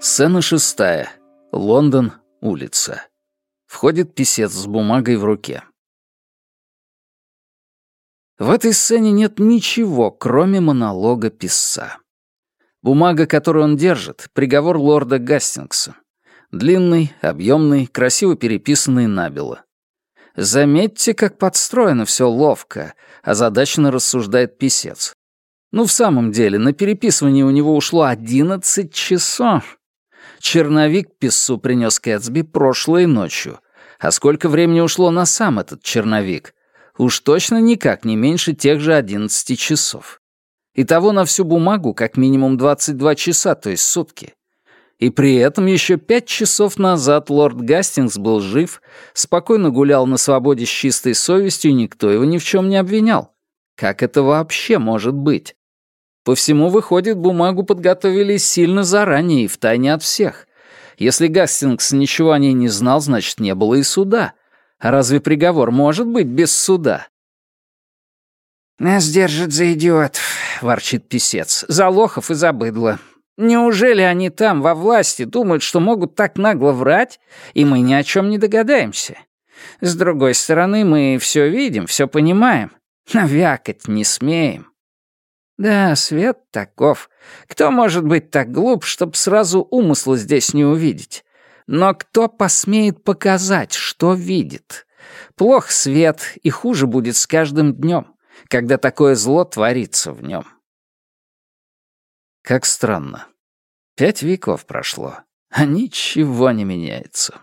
Сцена шестая. Лондон, улица. Входит писец с бумагой в руке. В этой сцене нет ничего, кроме монолога писца. Бумага, которую он держит, — приговор лорда Гастингса. Длинный, объемный, красиво переписанный набело. Заметьте, как подстроено все ловко, озадаченно рассуждает писец. Ну, в самом деле, на переписывание у него ушло одиннадцать часов. Черновик писцу принес Кэтсби прошлой ночью. А сколько времени ушло на сам этот черновик? Уж точно никак не меньше тех же одиннадцати часов. Итого на всю бумагу как минимум двадцать два часа, то есть сутки. И при этом еще пять часов назад лорд Гастингс был жив, спокойно гулял на свободе с чистой совестью, никто его ни в чем не обвинял. Как это вообще может быть? По всему выходит, бумагу подготовили сильно заранее и втайне от всех. Если Гастингс ничего о ней не знал, значит, не было и суда. Разве приговор может быть без суда? «Нас держат за идиотов», — ворчит писец, — «за лохов и за быдло. Неужели они там, во власти, думают, что могут так нагло врать, и мы ни о чем не догадаемся? С другой стороны, мы все видим, все понимаем, навякать не смеем. Да, свет таков. Кто может быть так глуп, чтоб сразу умысла здесь не увидеть? Но кто посмеет показать, что видит? Плох свет, и хуже будет с каждым днем, когда такое зло творится в нем. Как странно. Пять веков прошло, а ничего не меняется.